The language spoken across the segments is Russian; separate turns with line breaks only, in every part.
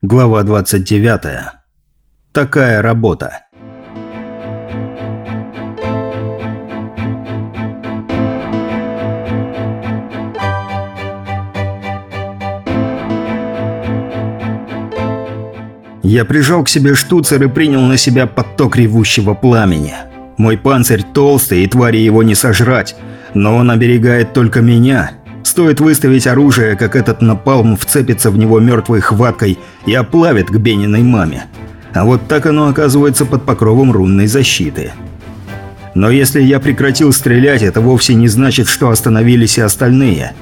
Глава 29. Такая работа. Я прижал к себе штуцер и принял на себя поток ревущего пламени. Мой панцирь толстый, и твари его не сожрать, но он оберегает только меня – Стоит выставить оружие, как этот напалм вцепится в него мертвой хваткой и оплавит к Бениной маме. А вот так оно оказывается под покровом рунной защиты. Но если я прекратил стрелять, это вовсе не значит, что остановились и остальные.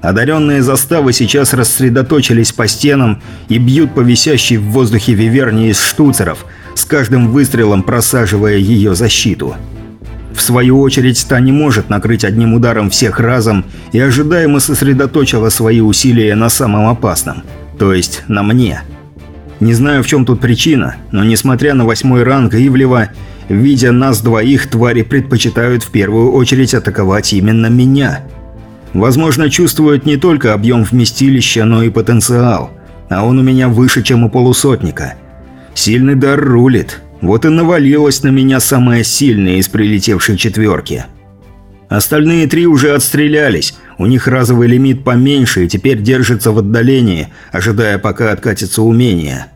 Одаренные заставы сейчас рассредоточились по стенам и бьют по висящей в воздухе виверне из штуцеров, с каждым выстрелом просаживая ее защиту. В свою очередь, та не может накрыть одним ударом всех разом и ожидаемо сосредоточила свои усилия на самом опасном, то есть на мне. Не знаю, в чем тут причина, но несмотря на восьмой ранг Ивлева, видя нас двоих, твари предпочитают в первую очередь атаковать именно меня. Возможно, чувствуют не только объем вместилища, но и потенциал, а он у меня выше, чем у полусотника. Сильный дар рулит, вот и навалилась на меня самая сильная из прилетевшей четверки. Остальные три уже отстрелялись, у них разовый лимит поменьше и теперь держатся в отдалении, ожидая пока откатится умение.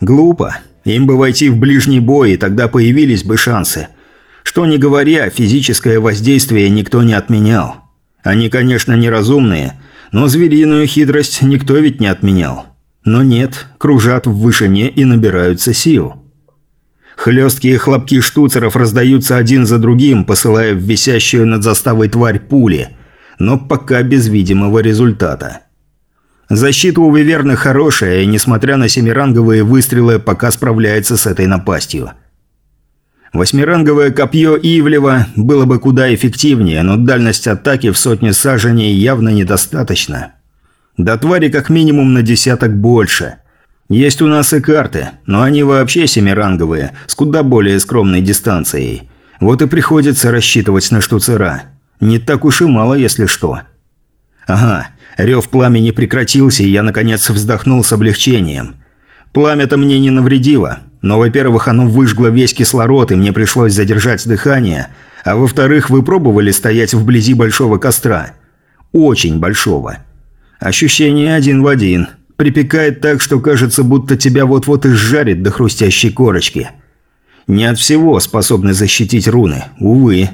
Глупо. Им бы войти в ближний бой, и тогда появились бы шансы. Что не говоря, физическое воздействие никто не отменял. Они, конечно, неразумные, но звериную хитрость никто ведь не отменял. Но нет, кружат в вышине и набираются сил. Хлесткие хлопки штуцеров раздаются один за другим, посылая в висящую над заставой тварь пули, но пока без видимого результата. Защита у Виверны хорошая, и несмотря на семиранговые выстрелы, пока справляется с этой напастью. Восьмиранговое копье Ивлева было бы куда эффективнее, но дальность атаки в сотни саженей явно недостаточно. До твари как минимум на десяток больше – есть у нас и карты, но они вообще семиранговые, с куда более скромной дистанцией. Вот и приходится рассчитывать на штуцера. Не так уж и мало, если что. Ага, рев пламени прекратился, и я, наконец, вздохнул с облегчением. Пламя-то мне не навредило, но, во-первых, оно выжгло весь кислород, и мне пришлось задержать дыхание, а во-вторых, вы пробовали стоять вблизи большого костра. Очень большого. Ощущение один в один – Припекает так, что кажется, будто тебя вот-вот и сжарит до хрустящей корочки. Не от всего способны защитить руны, увы.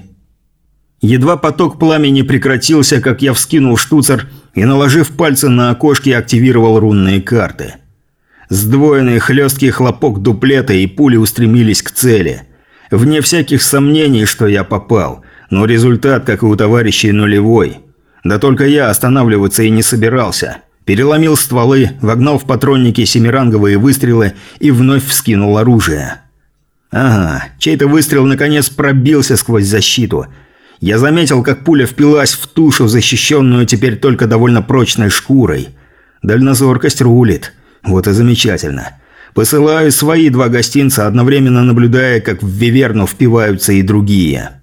Едва поток пламени прекратился, как я вскинул штуцер и, наложив пальцы на окошки, активировал рунные карты. Сдвоенный хлесткий хлопок дуплета и пули устремились к цели. Вне всяких сомнений, что я попал, но результат, как и у товарищей, нулевой. Да только я останавливаться и не собирался – переломил стволы, вогнал в патронники семиранговые выстрелы и вновь вскинул оружие. Ага, чей-то выстрел наконец пробился сквозь защиту. Я заметил, как пуля впилась в тушу, защищенную теперь только довольно прочной шкурой. Дальнозоркость рулит. Вот и замечательно. Посылаю свои два гостинца, одновременно наблюдая, как в Виверну впиваются и другие.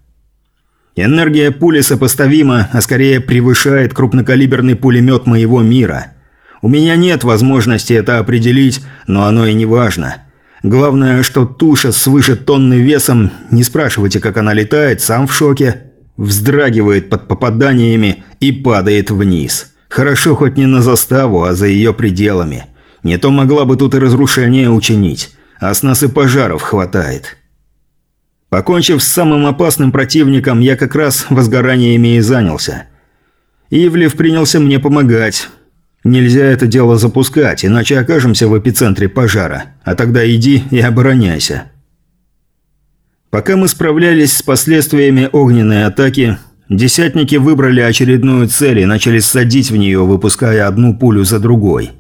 Энергия пули сопоставима, а скорее превышает крупнокалиберный пулемет моего мира. У меня нет возможности это определить, но оно и не важно. Главное, что туша свыше тонны весом, не спрашивайте, как она летает, сам в шоке, вздрагивает под попаданиями и падает вниз. Хорошо хоть не на заставу, а за ее пределами. Не то могла бы тут и разрушение учинить, а с нас и пожаров хватает. Покончив с самым опасным противником, я как раз возгораниями и занялся. Ивлев принялся мне помогать. Нельзя это дело запускать, иначе окажемся в эпицентре пожара. А тогда иди и обороняйся. Пока мы справлялись с последствиями огненной атаки, десятники выбрали очередную цель и начали садить в нее, выпуская одну пулю за другой.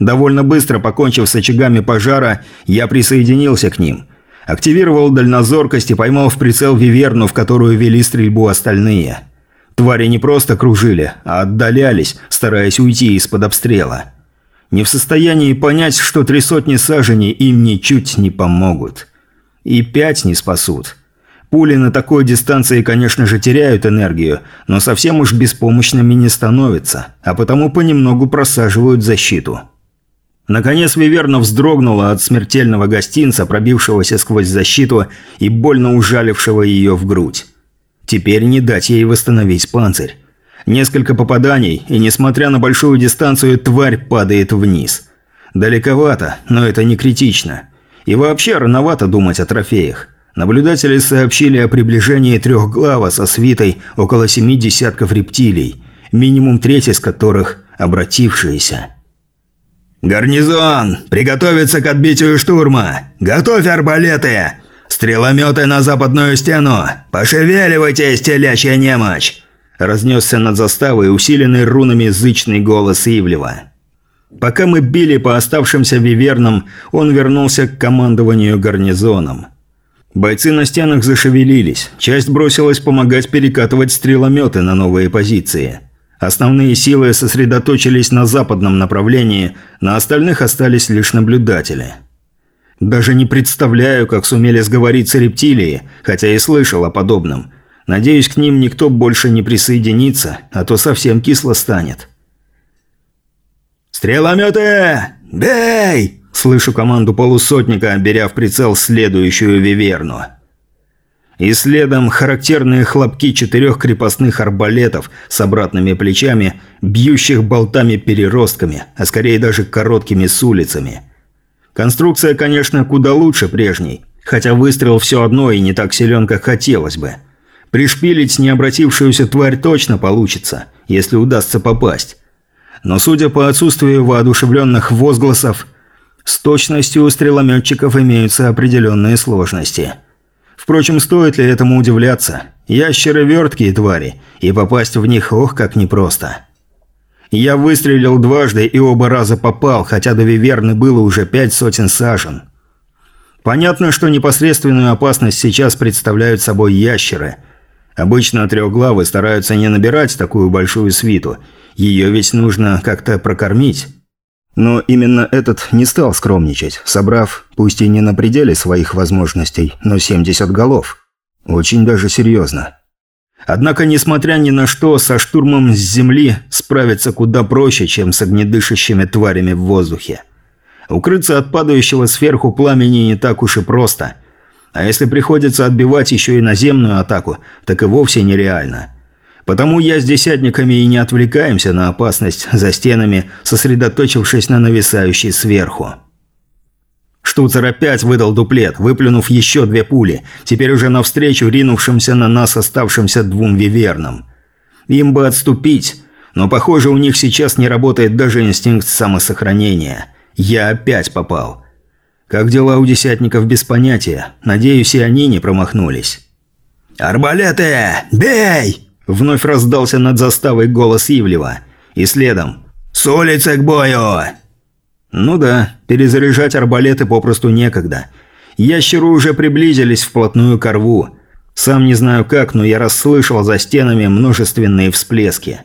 Довольно быстро, покончив с очагами пожара, я присоединился к ним. Активировал дальнозоркость и поймал в прицел виверну, в которую вели стрельбу остальные – Твари не просто кружили, а отдалялись, стараясь уйти из-под обстрела. Не в состоянии понять, что три сотни саженей им ничуть не помогут. И пять не спасут. Пули на такой дистанции, конечно же, теряют энергию, но совсем уж беспомощными не становятся, а потому понемногу просаживают защиту. Наконец Виверна вздрогнула от смертельного гостинца, пробившегося сквозь защиту и больно ужалившего ее в грудь. Теперь не дать ей восстановить панцирь. Несколько попаданий, и несмотря на большую дистанцию, тварь падает вниз. Далековато, но это не критично. И вообще рановато думать о трофеях. Наблюдатели сообщили о приближении трехглава со свитой около семи десятков рептилий, минимум треть из которых обратившиеся.
«Гарнизон! Приготовиться к отбитию штурма! Готовь арбалеты! Стрелометы на западную стену! Пошевеливайтесь, телячья немочь!»
Разнесся над заставой усиленный рунами зычный голос Ивлева. Пока мы били по оставшимся вивернам, он вернулся к командованию гарнизоном. Бойцы на стенах зашевелились, часть бросилась помогать перекатывать стрелометы на новые позиции. Основные силы сосредоточились на западном направлении, на остальных остались лишь наблюдатели. Даже не представляю, как сумели сговориться рептилии, хотя и слышал о подобном. Надеюсь, к ним никто больше не присоединится, а то совсем кисло станет.
«Стрелометы! Бей!» Слышу команду полусотника, беря в прицел следующую виверну.
И следом характерные хлопки четырех крепостных арбалетов с обратными плечами, бьющих болтами-переростками, а скорее даже короткими с улицами. Конструкция, конечно, куда лучше прежней, хотя выстрел все одно и не так силен, как хотелось бы. Пришпилить необратившуюся тварь точно получится, если удастся попасть. Но судя по отсутствию воодушевленных возгласов, с точностью у стрелометчиков имеются определенные сложности. Впрочем, стоит ли этому удивляться? Ящеры – верткие твари, и попасть в них ох как непросто. Я выстрелил дважды и оба раза попал, хотя до Виверны было уже пять сотен сажен. Понятно, что непосредственную опасность сейчас представляют собой ящеры. Обычно трехглавы стараются не набирать такую большую свиту. Ее ведь нужно как-то прокормить. Но именно этот не стал скромничать, собрав, пусть и не на пределе своих возможностей, но 70 голов. Очень даже серьезно. Однако, несмотря ни на что, со штурмом с земли справиться куда проще, чем с огнедышащими тварями в воздухе. Укрыться от падающего сверху пламени не так уж и просто. А если приходится отбивать еще и наземную атаку, так и вовсе нереально. Потому я с десятниками и не отвлекаемся на опасность за стенами, сосредоточившись на нависающей сверху. Штуцер опять выдал дуплет, выплюнув еще две пули, теперь уже навстречу ринувшимся на нас оставшимся двум вивернам. Им бы отступить, но похоже у них сейчас не работает даже инстинкт самосохранения. Я опять попал. Как дела у десятников без понятия, надеюсь и они не промахнулись.
«Арбалеты! Бей!»
Вновь раздался над заставой голос Ивлева. И следом.
«С улицы к бою!»
Ну да, перезаряжать арбалеты попросту некогда. Ящеры уже приблизились вплотную к рву. Сам не знаю как, но я расслышал за стенами множественные всплески.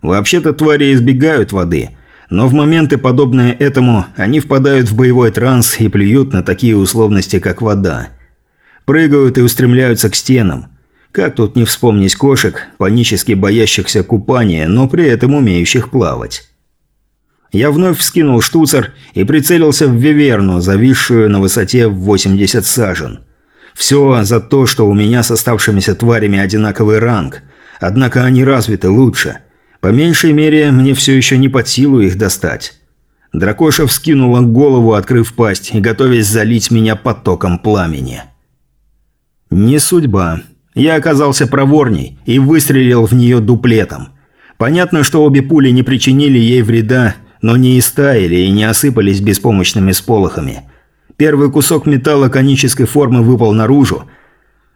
Вообще-то твари избегают воды, но в моменты, подобные этому, они впадают в боевой транс и плюют на такие условности, как вода. Прыгают и устремляются к стенам. Как тут не вспомнить кошек, панически боящихся купания, но при этом умеющих плавать? Я вновь вскинул штуцер и прицелился в Виверну, зависшую на высоте в 80 сажен. Все за то, что у меня с оставшимися тварями одинаковый ранг. Однако они развиты лучше. По меньшей мере, мне все еще не под силу их достать. Дракоша вскинула голову, открыв пасть и готовясь залить меня потоком пламени. Не судьба. Я оказался проворней и выстрелил в нее дуплетом. Понятно, что обе пули не причинили ей вреда, но не истаяли и не осыпались беспомощными сполохами. Первый кусок металла конической формы выпал наружу,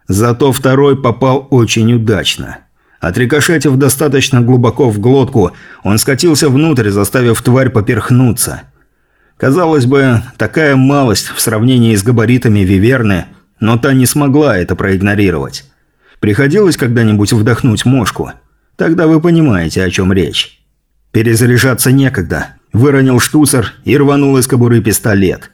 зато второй попал очень удачно. Отрикошетив достаточно глубоко в глотку, он скатился внутрь, заставив тварь поперхнуться. Казалось бы, такая малость в сравнении с габаритами Виверны, но та не смогла это проигнорировать. Приходилось когда-нибудь вдохнуть мошку? Тогда вы понимаете, о чем речь. Перезаряжаться некогда. Выронил штуцер и рванул из кобуры пистолет.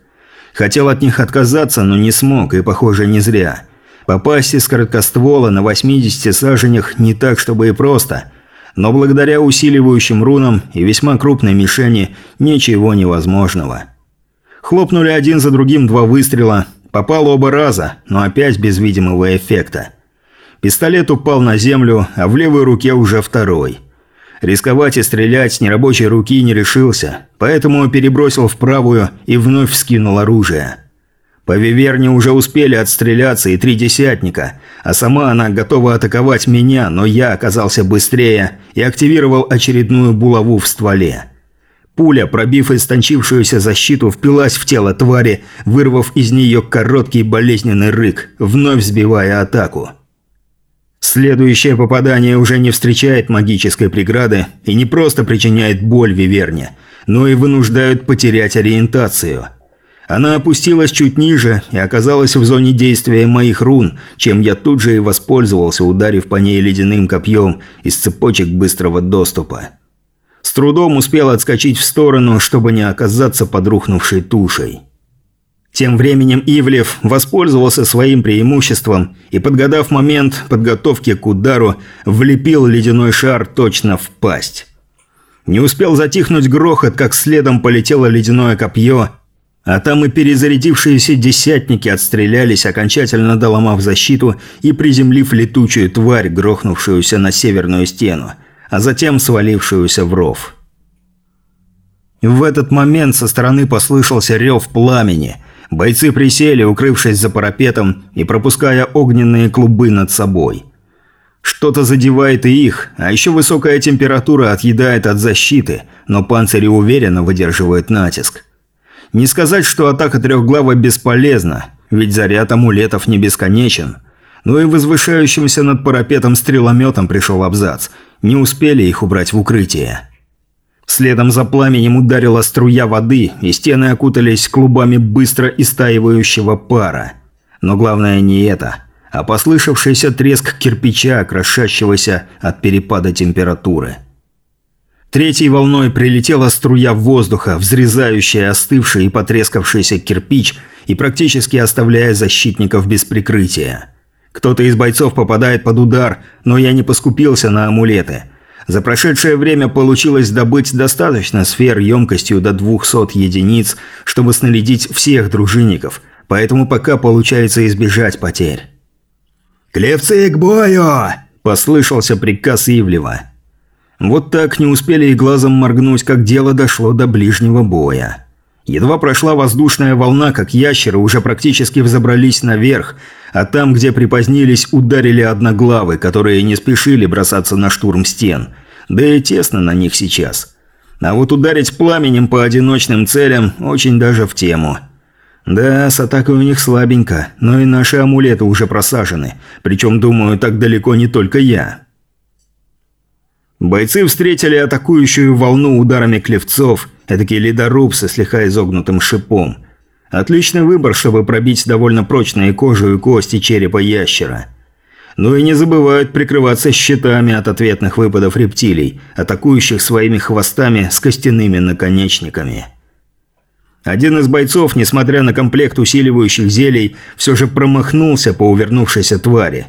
Хотел от них отказаться, но не смог, и, похоже, не зря. Попасть из короткоствола на 80 саженях не так, чтобы и просто. но благодаря усиливающим рунам и весьма крупной мишени ничего невозможного. Хлопнули один за другим два выстрела, попало оба раза, но опять без видимого эффекта. Пистолет упал на землю, а в левой руке уже второй. Рисковать и стрелять с нерабочей руки не решился, поэтому перебросил в правую и вновь вскинул оружие. По Виверне уже успели отстреляться и три десятника, а сама она готова атаковать меня, но я оказался быстрее и активировал очередную булаву в стволе. Пуля, пробив истончившуюся защиту, впилась в тело твари, вырвав из нее короткий болезненный рык, вновь сбивая атаку. Следующее попадание уже не встречает магической преграды и не просто причиняет боль Виверне, но и вынуждает потерять ориентацию – она опустилась чуть ниже и оказалась в зоне действия моих рун, чем я тут же и воспользовался, ударив по ней ледяным копьем из цепочек быстрого доступа. С трудом успел отскочить в сторону, чтобы не оказаться под рухнувшей тушей. Тем временем Ивлев воспользовался своим преимуществом и, подгадав момент подготовки к удару, влепил ледяной шар точно в пасть. Не успел затихнуть грохот, как следом полетело ледяное копье, а там и перезарядившиеся десятники отстрелялись, окончательно доломав защиту и приземлив летучую тварь, грохнувшуюся на северную стену, а затем свалившуюся в ров. В этот момент со стороны послышался рев пламени. Бойцы присели, укрывшись за парапетом и пропуская огненные клубы над собой. Что-то задевает и их, а еще высокая температура отъедает от защиты, но панцири уверенно выдерживают натиск. Не сказать, что атака трехглава бесполезна, ведь заряд амулетов не бесконечен. Но и возвышающимся над парапетом стрелометом пришел абзац. Не успели их убрать в укрытие. Следом за пламенем ударила струя воды, и стены окутались клубами быстро истаивающего пара. Но главное не это, а послышавшийся треск кирпича, крошащегося от перепада температуры. Третьей волной прилетела струя воздуха, взрезающая остывший и потрескавшийся кирпич и практически оставляя защитников без прикрытия. Кто-то из бойцов попадает под удар, но я не поскупился на амулеты. За прошедшее время получилось добыть достаточно сфер емкостью до 200 единиц, чтобы снарядить всех дружинников, поэтому пока получается избежать потерь.
«Клевцы к бою!»
– послышался приказ Ивлева. Вот так не успели и глазом моргнуть, как дело дошло до ближнего боя. Едва прошла воздушная волна, как ящеры уже практически взобрались наверх, а там, где припозднились, ударили одноглавы, которые не спешили бросаться на штурм стен. Да и тесно на них сейчас. А вот ударить пламенем по одиночным целям очень даже в тему. Да, с атакой у них слабенько, но и наши амулеты уже просажены. Причем, думаю, так далеко не только я. Бойцы встретили атакующую волну ударами клевцов, эдакий ледоруб со слегка изогнутым шипом. Отличный выбор, чтобы пробить довольно прочные кожу и кости черепа ящера. Ну и не забывают прикрываться щитами от ответных выпадов рептилий, атакующих своими хвостами с костяными наконечниками. Один из бойцов, несмотря на комплект усиливающих зелий, все же промахнулся по увернувшейся твари.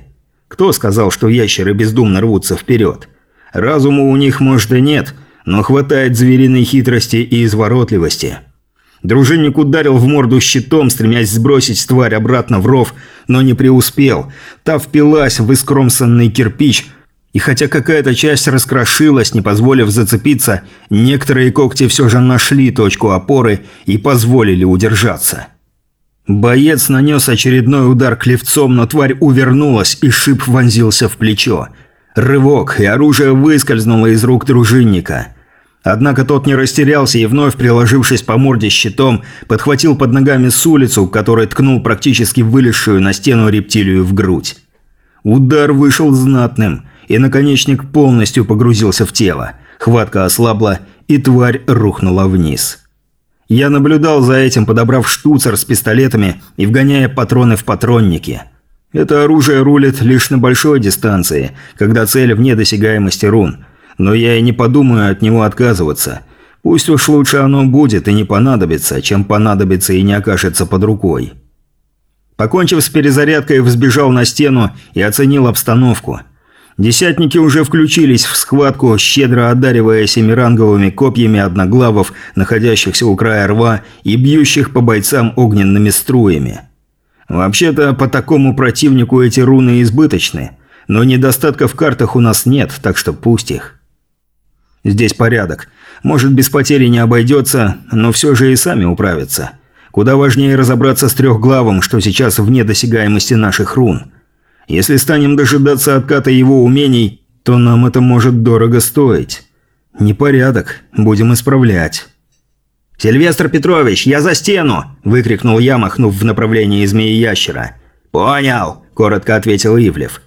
Кто сказал, что ящеры бездумно рвутся вперед? Разума у них, может, и нет, но хватает звериной хитрости и изворотливости. Дружинник ударил в морду щитом, стремясь сбросить тварь обратно в ров, но не преуспел. Та впилась в искромсанный кирпич, и хотя какая-то часть раскрошилась, не позволив зацепиться, некоторые когти все же нашли точку опоры и позволили удержаться. Боец нанес очередной удар клевцом, но тварь увернулась, и шип вонзился в плечо – Рывок, и оружие выскользнуло из рук дружинника. Однако тот не растерялся и, вновь приложившись по морде щитом, подхватил под ногами с улицу, который ткнул практически вылезшую на стену рептилию в грудь. Удар вышел знатным, и наконечник полностью погрузился в тело. Хватка ослабла, и тварь рухнула вниз. Я наблюдал за этим, подобрав штуцер с пистолетами и вгоняя патроны в патронники – это оружие рулит лишь на большой дистанции, когда цель вне досягаемости рун. Но я и не подумаю от него отказываться. Пусть уж лучше оно будет и не понадобится, чем понадобится и не окажется под рукой. Покончив с перезарядкой, взбежал на стену и оценил обстановку. Десятники уже включились в схватку, щедро одаривая семиранговыми копьями одноглавов, находящихся у края рва и бьющих по бойцам огненными струями. Вообще-то, по такому противнику эти руны избыточны, но недостатков в картах у нас нет, так что пусть их. Здесь порядок. Может, без потери не обойдется, но все же и сами управятся. Куда важнее разобраться с трехглавым, что сейчас вне досягаемости наших рун – если станем дожидаться отката его умений, то нам это может дорого стоить. Непорядок. Будем исправлять. «Сильвестр Петрович, я за стену!» – выкрикнул я, махнув в направлении змеи-ящера. «Понял!» – коротко ответил Ивлев.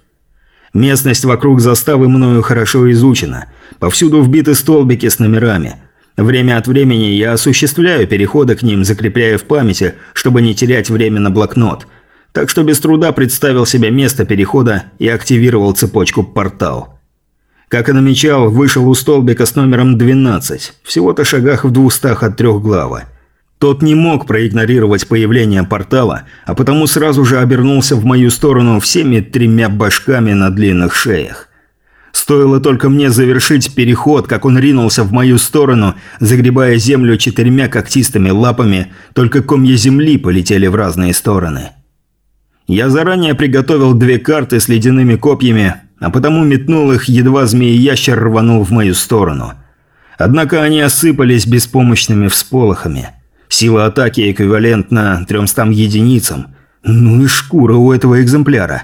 Местность вокруг заставы мною хорошо изучена. Повсюду вбиты столбики с номерами. Время от времени я осуществляю переходы к ним, закрепляя в памяти, чтобы не терять время на блокнот – так что без труда представил себе место перехода и активировал цепочку «Портал». Как и намечал, вышел у столбика с номером 12, всего-то шагах в двухстах от трехглава. Тот не мог проигнорировать появление портала, а потому сразу же обернулся в мою сторону всеми тремя башками на длинных шеях. Стоило только мне завершить переход, как он ринулся в мою сторону, загребая землю четырьмя когтистыми лапами, только комья земли полетели в разные стороны. Я заранее приготовил две карты с ледяными копьями, а потому метнул их, едва змеи-ящер рванул в мою сторону. Однако они осыпались беспомощными всполохами. Сила атаки эквивалентна 300 единицам. Ну и шкура у этого экземпляра.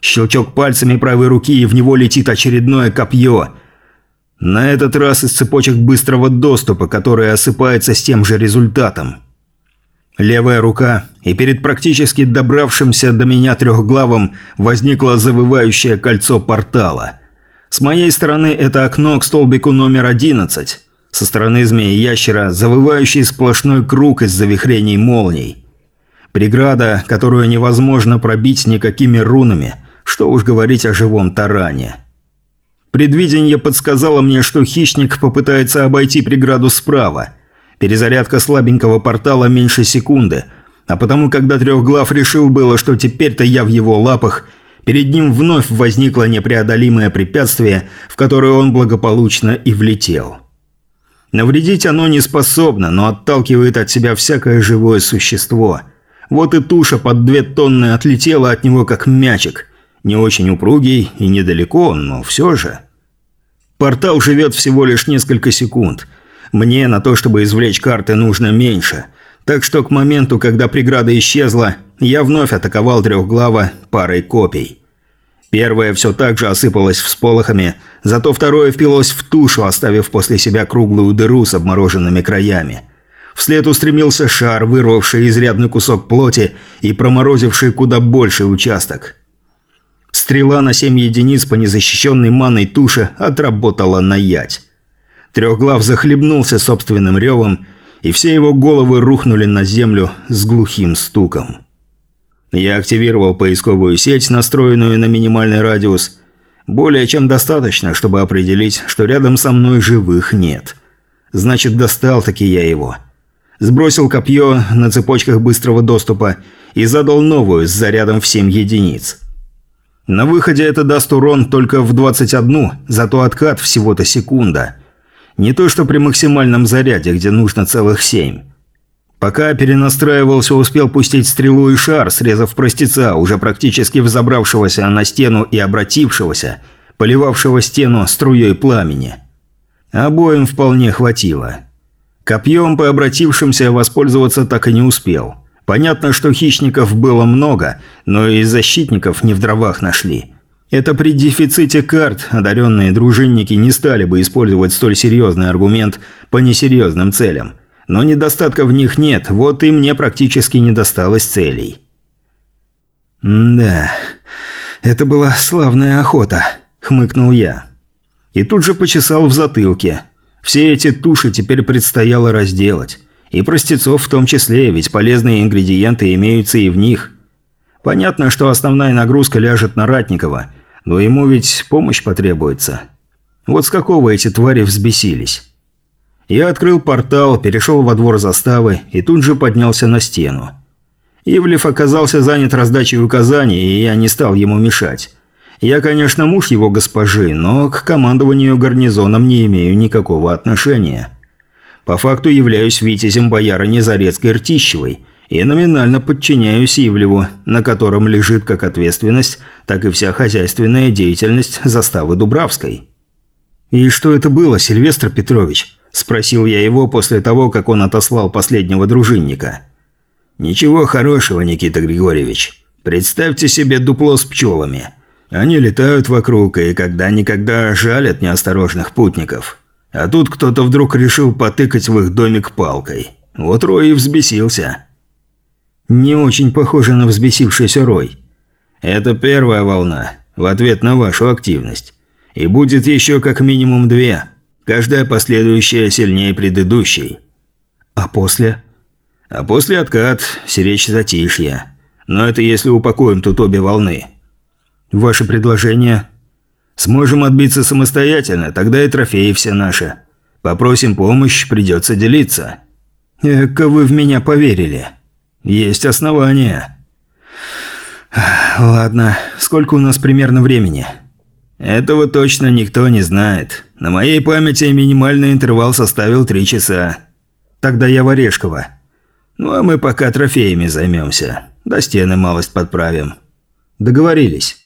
Щелчок пальцами правой руки, и в него летит очередное копье. На этот раз из цепочек быстрого доступа, которое осыпается с тем же результатом. Левая рука, и перед практически добравшимся до меня трехглавым возникло завывающее кольцо портала. С моей стороны это окно к столбику номер 11. Со стороны змеи-ящера завывающий сплошной круг из завихрений молний. Преграда, которую невозможно пробить никакими рунами, что уж говорить о живом таране. Предвидение подсказало мне, что хищник попытается обойти преграду справа – Перезарядка слабенького портала меньше секунды, а потому, когда Трехглав решил было, что теперь-то я в его лапах, перед ним вновь возникло непреодолимое препятствие, в которое он благополучно и влетел. Навредить оно не способно, но отталкивает от себя всякое живое существо. Вот и туша под две тонны отлетела от него как мячик. Не очень упругий и недалеко, но все же. Портал живет всего лишь несколько секунд – мне на то, чтобы извлечь карты, нужно меньше. Так что к моменту, когда преграда исчезла, я вновь атаковал трехглава парой копий. Первое все так же осыпалось всполохами, зато второе впилось в тушу, оставив после себя круглую дыру с обмороженными краями. Вслед устремился шар, вырвавший изрядный кусок плоти и проморозивший куда больший участок. Стрела на 7 единиц по незащищенной манной туше отработала на ять. Трехглав захлебнулся собственным ревом, и все его головы рухнули на землю с глухим стуком. Я активировал поисковую сеть, настроенную на минимальный радиус. Более чем достаточно, чтобы определить, что рядом со мной живых нет. Значит, достал-таки я его. Сбросил копье на цепочках быстрого доступа и задал новую с зарядом в 7 единиц. На выходе это даст урон только в 21, зато откат всего-то секунда – не то что при максимальном заряде, где нужно целых семь. Пока перенастраивался, успел пустить стрелу и шар, срезав простеца, уже практически взобравшегося на стену и обратившегося, поливавшего стену струей пламени. Обоим вполне хватило. Копьем по обратившимся воспользоваться так и не успел. Понятно, что хищников было много, но и защитников не в дровах нашли. Это при дефиците карт одаренные дружинники не стали бы использовать столь серьезный аргумент по несерьезным целям. Но недостатка в них нет, вот и мне практически не досталось целей. «Да, это была славная охота», – хмыкнул я. И тут же почесал в затылке. Все эти туши теперь предстояло разделать. И простецов в том числе, ведь полезные ингредиенты имеются и в них. Понятно, что основная нагрузка ляжет на Ратникова – но ему ведь помощь потребуется. Вот с какого эти твари взбесились. Я открыл портал, перешел во двор заставы и тут же поднялся на стену. Ивлев оказался занят раздачей указаний, и я не стал ему мешать. Я, конечно, муж его госпожи, но к командованию гарнизоном не имею никакого отношения. По факту являюсь витязем боярыни Зарецкой-Ртищевой и номинально подчиняюсь Ивлеву, на котором лежит как ответственность, так и вся хозяйственная деятельность заставы Дубравской. «И что это было, Сильвестр Петрович?» – спросил я его после того, как он отослал последнего дружинника.
«Ничего хорошего, Никита Григорьевич. Представьте себе дупло с пчелами. Они летают вокруг и когда-никогда жалят неосторожных путников. А тут кто-то вдруг решил потыкать в их домик палкой. Вот Рой и взбесился».
«Не очень похоже на взбесившийся Рой».
«Это первая волна, в ответ на вашу активность. И будет еще как минимум две. Каждая последующая сильнее предыдущей».
«А после?»
«А после откат, сиречь затишья. Но это если упакуем тут обе волны».
«Ваше предложение?»
«Сможем отбиться самостоятельно, тогда и трофеи все наши. Попросим помощь, придется делиться».
«Эка вы в меня поверили».
«Есть основания».
«Ладно, сколько у нас примерно времени?»
«Этого точно никто не знает. На моей памяти минимальный интервал составил три часа».
«Тогда я в Орешково».
«Ну а мы пока трофеями займемся. До стены малость подправим».
«Договорились».